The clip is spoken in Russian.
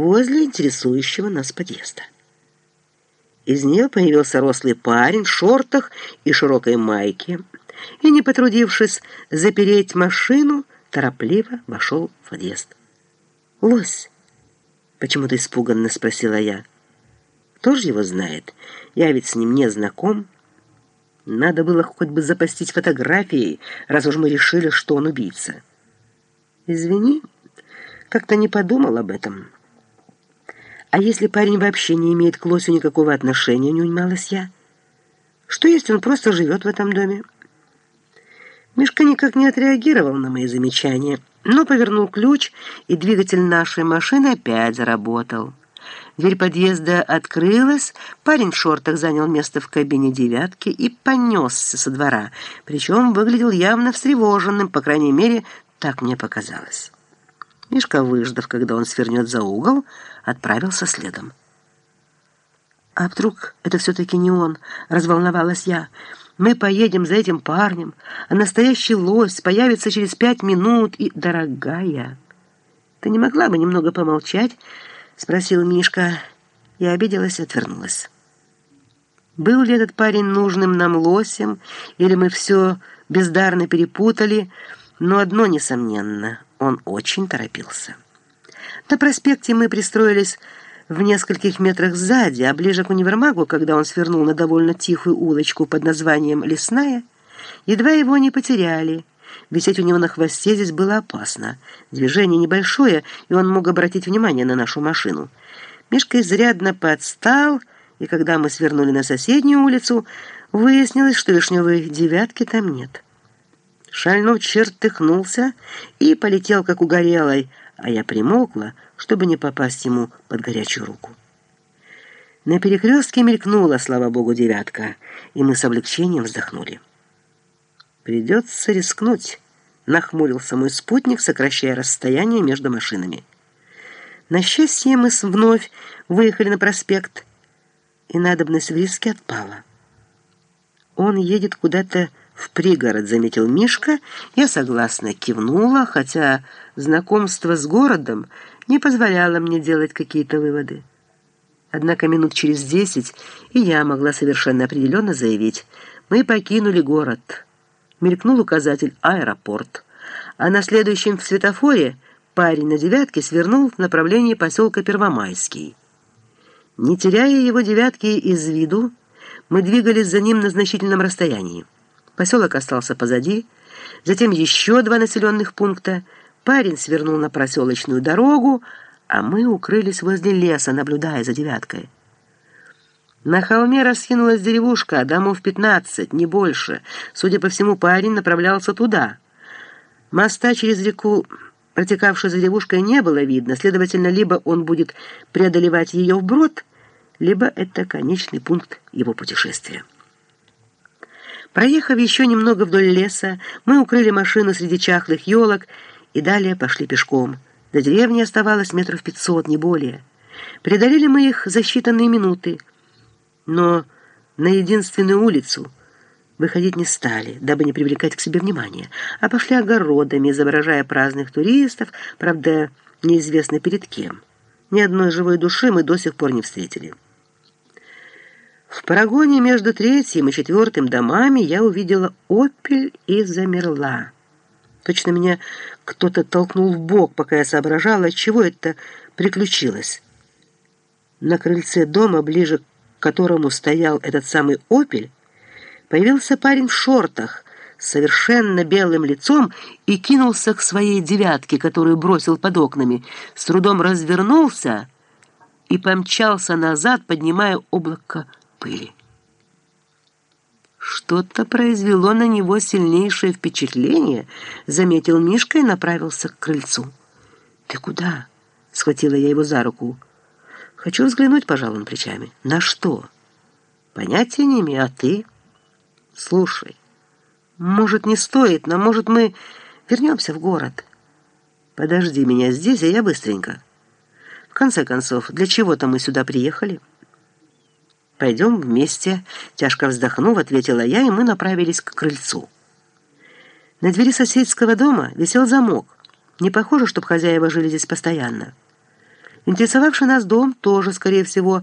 возле интересующего нас подъезда. Из нее появился рослый парень в шортах и широкой майке, и, не потрудившись запереть машину, торопливо вошел в подъезд. «Лось!» — почему-то испуганно спросила я. «Кто же его знает? Я ведь с ним не знаком». Надо было хоть бы запастись фотографией, раз уж мы решили, что он убийца. «Извини, как-то не подумал об этом». «А если парень вообще не имеет к Лосю никакого отношения, не унималась я? Что если он просто живет в этом доме?» Мишка никак не отреагировал на мои замечания, но повернул ключ, и двигатель нашей машины опять заработал. Дверь подъезда открылась, парень в шортах занял место в кабине «девятки» и понесся со двора, причем выглядел явно встревоженным, по крайней мере, так мне показалось. Мишка, выждав, когда он свернет за угол, отправился следом. «А вдруг это все-таки не он?» — разволновалась я. Мы поедем за этим парнем, а настоящий лось появится через пять минут и... Дорогая, ты не могла бы немного помолчать? Спросил Мишка. Я обиделась и отвернулась. Был ли этот парень нужным нам лосем, или мы все бездарно перепутали, но одно несомненно, он очень торопился. На проспекте мы пристроились в нескольких метрах сзади, а ближе к универмагу, когда он свернул на довольно тихую улочку под названием «Лесная», едва его не потеряли. Висеть у него на хвосте здесь было опасно. Движение небольшое, и он мог обратить внимание на нашу машину. Мишка изрядно подстал, и когда мы свернули на соседнюю улицу, выяснилось, что вишневой девятки там нет. Шальнув чертыхнулся и полетел, как угорелой, а я примолкла, чтобы не попасть ему под горячую руку. На перекрестке мелькнула, слава богу, девятка, и мы с облегчением вздохнули. «Придется рискнуть», — нахмурился мой спутник, сокращая расстояние между машинами. На счастье, мы вновь выехали на проспект, и надобность в риске отпала. Он едет куда-то в пригород, заметил Мишка. Я согласно кивнула, хотя знакомство с городом не позволяло мне делать какие-то выводы. Однако минут через десять и я могла совершенно определенно заявить, мы покинули город. Мелькнул указатель «Аэропорт», а на следующем светофоре парень на девятке свернул в направлении поселка Первомайский. Не теряя его девятки из виду, мы двигались за ним на значительном расстоянии. Поселок остался позади, затем еще два населенных пункта. Парень свернул на проселочную дорогу, а мы укрылись возле леса, наблюдая за девяткой. На холме раскинулась деревушка, домов пятнадцать, не больше. Судя по всему, парень направлялся туда. Моста через реку, протекавшей за деревушкой, не было видно, следовательно, либо он будет преодолевать ее вброд, либо это конечный пункт его путешествия. Проехав еще немного вдоль леса, мы укрыли машину среди чахлых елок и далее пошли пешком. До деревни оставалось метров пятьсот, не более. Преодолели мы их за считанные минуты, но на единственную улицу выходить не стали, дабы не привлекать к себе внимания, а пошли огородами, изображая праздных туристов, правда, неизвестно перед кем. Ни одной живой души мы до сих пор не встретили. В парагоне между третьим и четвертым домами я увидела «Опель» и замерла. Точно меня кто-то толкнул в бок, пока я соображала, чего это приключилось. На крыльце дома, ближе к которому стоял этот самый «Опель», появился парень в шортах, совершенно белым лицом и кинулся к своей девятке, которую бросил под окнами, с трудом развернулся и помчался назад, поднимая облако пыли. Что-то произвело на него сильнейшее впечатление, заметил Мишка и направился к крыльцу. «Ты куда?» — схватила я его за руку. «Хочу взглянуть, пожалуй, плечами». «На что?» «Понятия не имею, а ты?» «Слушай, может, не стоит, но, может, мы вернемся в город?» «Подожди меня здесь, а я быстренько». «В конце концов, для чего-то мы сюда приехали». «Пойдем вместе», — тяжко вздохнув, ответила я, и мы направились к крыльцу. На двери соседского дома висел замок. Не похоже, чтобы хозяева жили здесь постоянно. Интересовавший нас дом тоже, скорее всего,